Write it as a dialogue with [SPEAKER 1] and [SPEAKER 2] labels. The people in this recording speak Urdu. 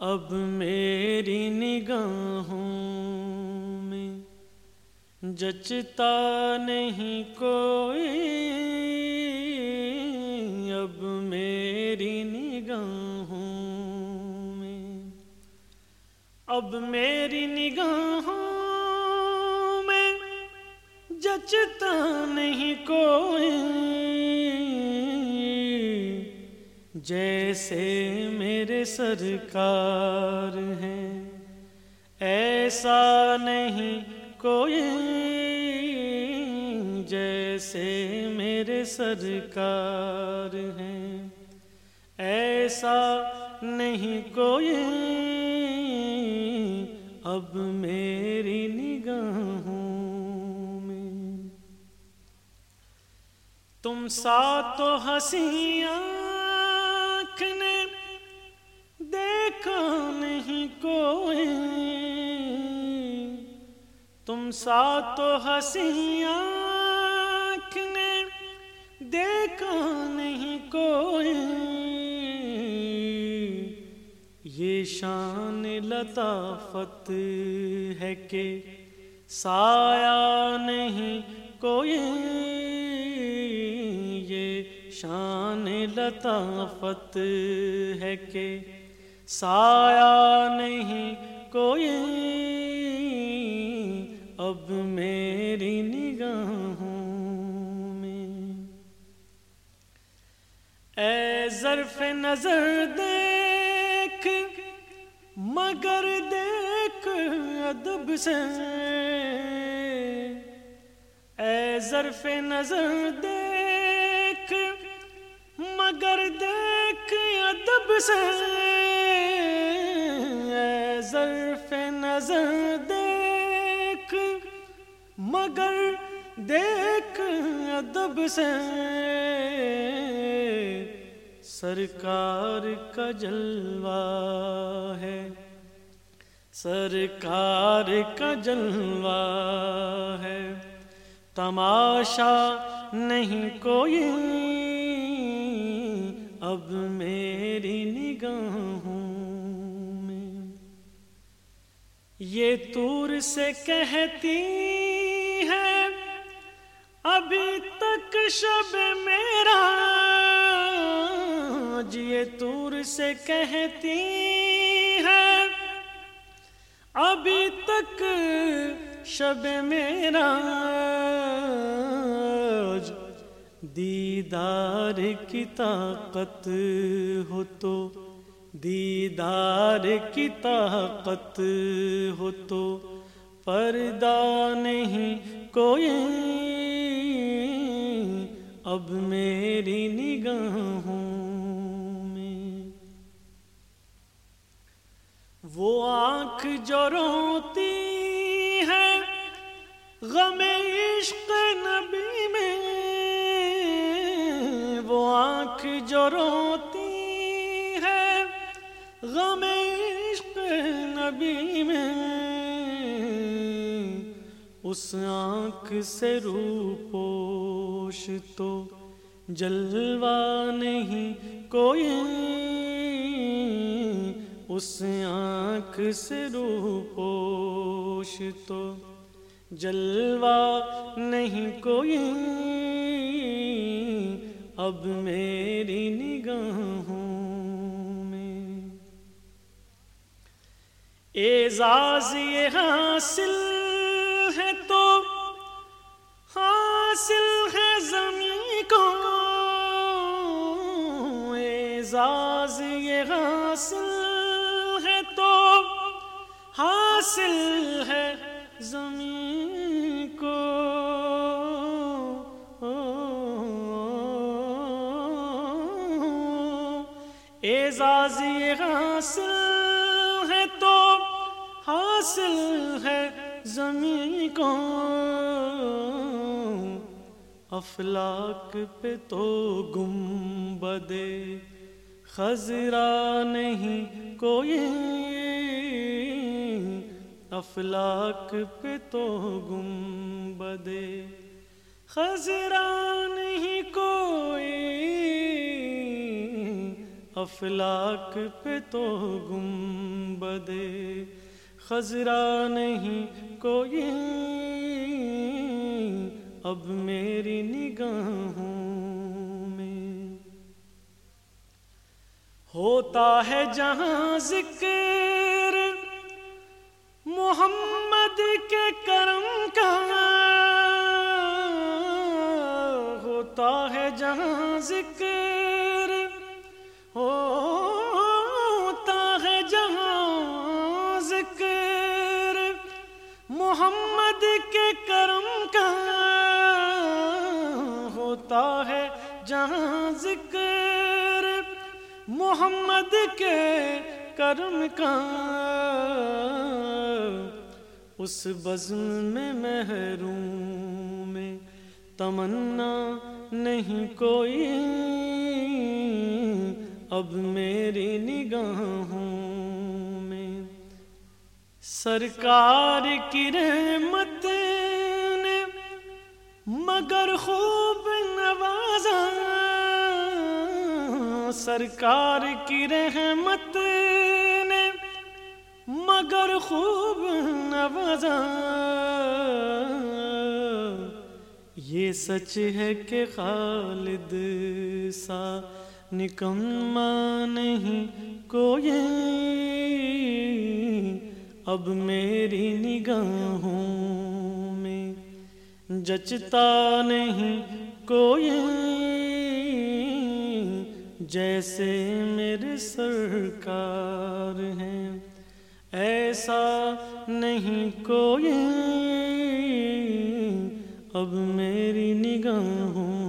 [SPEAKER 1] اب میری نگاہوں میں جچتا نہیں کوئی۔ اب میری نگاہوں میں، اب میری نگاہوں میں جچتا نہیں کوئی۔ جیسے میرے سرکار ہیں، ایسا نہیں کوئی جیسے میرے سرکار ہیں۔ ایسا نہیں کوئی، اب میری نگاہوں میں۔ تم سا تو ہنسیاں نے دیکھا نہیں کوئی۔ تم سا تو ہنسیاں نے دیکھا نہیں کوئی۔ یہ شان لطافت ہے کہ سایہ نہیں کوئی۔ شان لطافت ہے کہ سایہ نہیں کوئی۔ اب میری نگاہوں میں۔ اے ظرف نظر دیکھ، مگر دیکھ ادب سے۔ اے ظرف نظر دیکھ سے ظرف نظر دیکھ، مگر دیکھ ادب سے سرکار کا جلوہ ہے۔ سرکار کا جلوہ ہے۔ تماشا نہیں کوئی اب میری نگاہوں میں۔ یہ تور سے کہتی ہے، ابھی تک شب میرا۔ یہ تور سے کہتی ہے، ابھی تک شب میرا۔ دیدار کی طاقت ہو تو، دیدار کی طاقت ہو تو۔ پردہ نہیں کوئی، اب میری نگاہوں میں۔ وہ آنکھ جو روتی ہے، غم عشق نبی آنکھ جو روتی ہے، غم عشق نبی میں۔ اس آنکھ سے روپوش تو جلوہ نہیں، کوئی اس آنکھ سے روپوش تو جلوہ نہیں، کوئی اب میری نگاہوں میں۔ اعزاز یہ حاصل ہے تو۔ حاصل ہے زمین کو۔ اعزاز یہ حاصل ہے تو۔ حاصل ہے زمین اعزاز یہ حاصل ہے تو حاصل ہے زمین کو۔ افلاک پہ تو گم بدے خزرا نہیں، کوئی افلاک پہ تو گم بدے خزرا نہیں۔ افلاک پہ تو گمبدے خزرا نہیں کوئی۔ اب میری نگاہوں میں ہوتا ہے جہاں ذکر۔ محمد کے کرم کا ہوتا ہے جہاں ذکر۔ محمد کے کرم کا ہوتا ہے جہاں ذکر محمد کے کرم کا۔ اس بزم میں محروم میں تمنا نہیں کوئی۔ اب میری نگاہوں سرکار کی رحمت نے مگر خوب نوازا۔ سرکار کی رحمت نے مگر خوب نوازا۔ یہ سچ ہے کہ خالد سا نکما نہیں کوئی۔ اب میری نگاہوں میں جچتا نہیں کوئی۔ جیسے میرے سرکار ہیں، ایسا نہیں کوئی۔ اب میری نگاہوں